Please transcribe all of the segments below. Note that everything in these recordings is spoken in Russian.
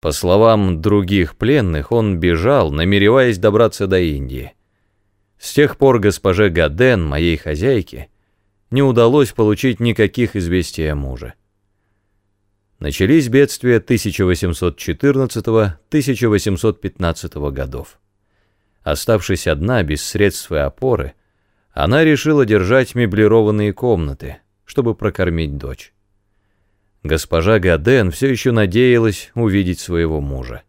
По словам других пленных, он бежал, намереваясь добраться до Индии. С тех пор госпоже Гаден, моей хозяйке, не удалось получить никаких известий о муже. Начались бедствия 1814-1815 годов. Оставшись одна, без средств и опоры, она решила держать меблированные комнаты, чтобы прокормить дочь. Госпожа Гаден все еще надеялась увидеть своего мужа.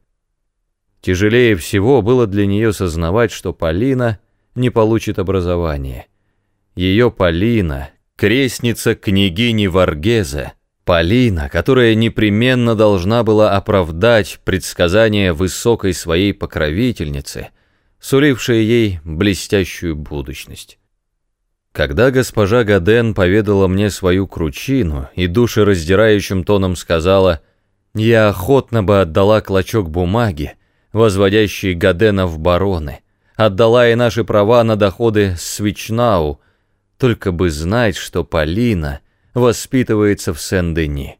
Тяжелее всего было для нее сознавать, что Полина не получит образование. Ее Полина, крестница княгини Варгеза, Полина, которая непременно должна была оправдать предсказания высокой своей покровительницы, сулившей ей блестящую будущность. Когда госпожа Гаден поведала мне свою кручину и душераздирающим тоном сказала «Я охотно бы отдала клочок бумаги, возводящий Гадена в бароны, отдала и наши права на доходы Свичнау, только бы знать, что Полина воспитывается в Сен-Дени».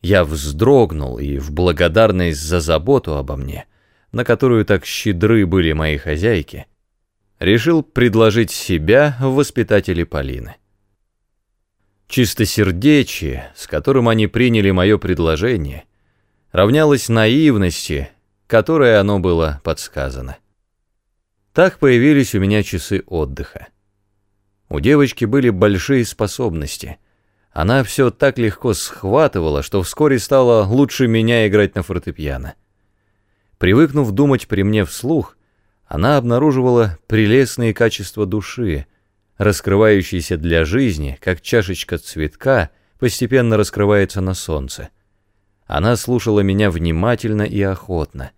Я вздрогнул и в благодарность за заботу обо мне, на которую так щедры были мои хозяйки, решил предложить себя в воспитатели Полины. Чистосердечие, с которым они приняли мое предложение, равнялось наивности, которой оно было подсказано. Так появились у меня часы отдыха. У девочки были большие способности. Она все так легко схватывала, что вскоре стала лучше меня играть на фортепиано. Привыкнув думать при мне вслух, она обнаруживала прелестные качества души, раскрывающиеся для жизни, как чашечка цветка постепенно раскрывается на солнце. Она слушала меня внимательно и охотно,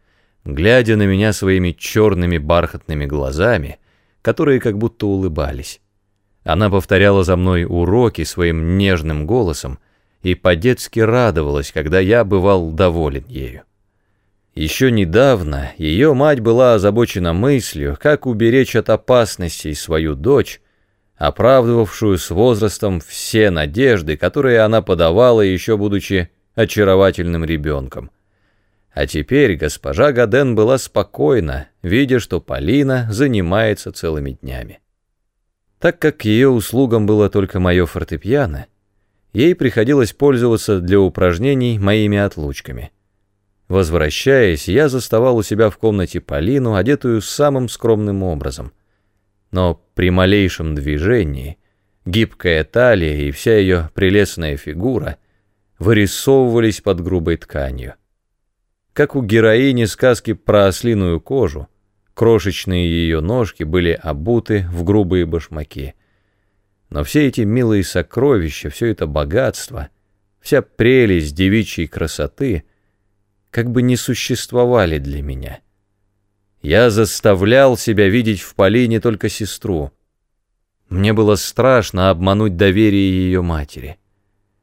глядя на меня своими черными бархатными глазами, которые как будто улыбались. Она повторяла за мной уроки своим нежным голосом и по-детски радовалась, когда я бывал доволен ею. Еще недавно ее мать была озабочена мыслью, как уберечь от опасностей свою дочь, оправдывавшую с возрастом все надежды, которые она подавала, еще будучи очаровательным ребенком. А теперь госпожа Гаден была спокойна, видя, что Полина занимается целыми днями. Так как ее услугам было только мое фортепиано, ей приходилось пользоваться для упражнений моими отлучками — Возвращаясь, я заставал у себя в комнате Полину, одетую самым скромным образом. Но при малейшем движении гибкая талия и вся ее прелестная фигура вырисовывались под грубой тканью. Как у героини сказки про ослиную кожу, крошечные ее ножки были обуты в грубые башмаки. Но все эти милые сокровища, все это богатство, вся прелесть девичьей красоты — как бы не существовали для меня. Я заставлял себя видеть в Полине только сестру. Мне было страшно обмануть доверие ее матери.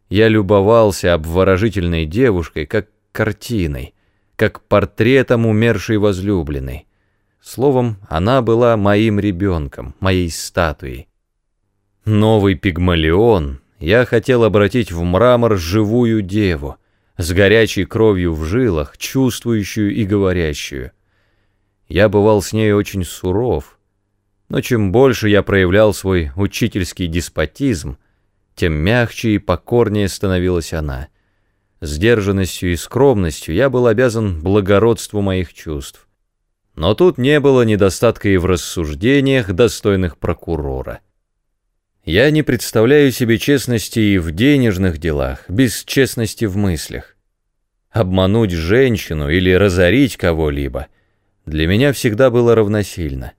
Я любовался обворожительной девушкой, как картиной, как портретом умершей возлюбленной. Словом, она была моим ребенком, моей статуей. Новый пигмалион я хотел обратить в мрамор живую деву, с горячей кровью в жилах, чувствующую и говорящую. Я бывал с ней очень суров, но чем больше я проявлял свой учительский деспотизм, тем мягче и покорнее становилась она. Сдержанностью и скромностью я был обязан благородству моих чувств. Но тут не было недостатка и в рассуждениях, достойных прокурора. Я не представляю себе честности и в денежных делах, без честности в мыслях. Обмануть женщину или разорить кого-либо для меня всегда было равносильно.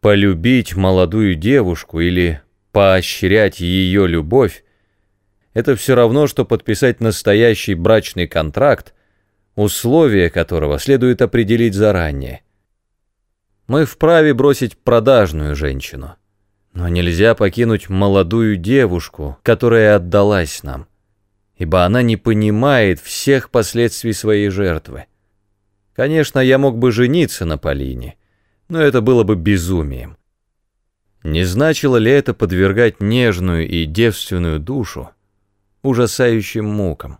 Полюбить молодую девушку или поощрять ее любовь — это все равно, что подписать настоящий брачный контракт, условия которого следует определить заранее. Мы вправе бросить продажную женщину. Но нельзя покинуть молодую девушку, которая отдалась нам, ибо она не понимает всех последствий своей жертвы. Конечно, я мог бы жениться на Полине, но это было бы безумием. Не значило ли это подвергать нежную и девственную душу ужасающим мукам?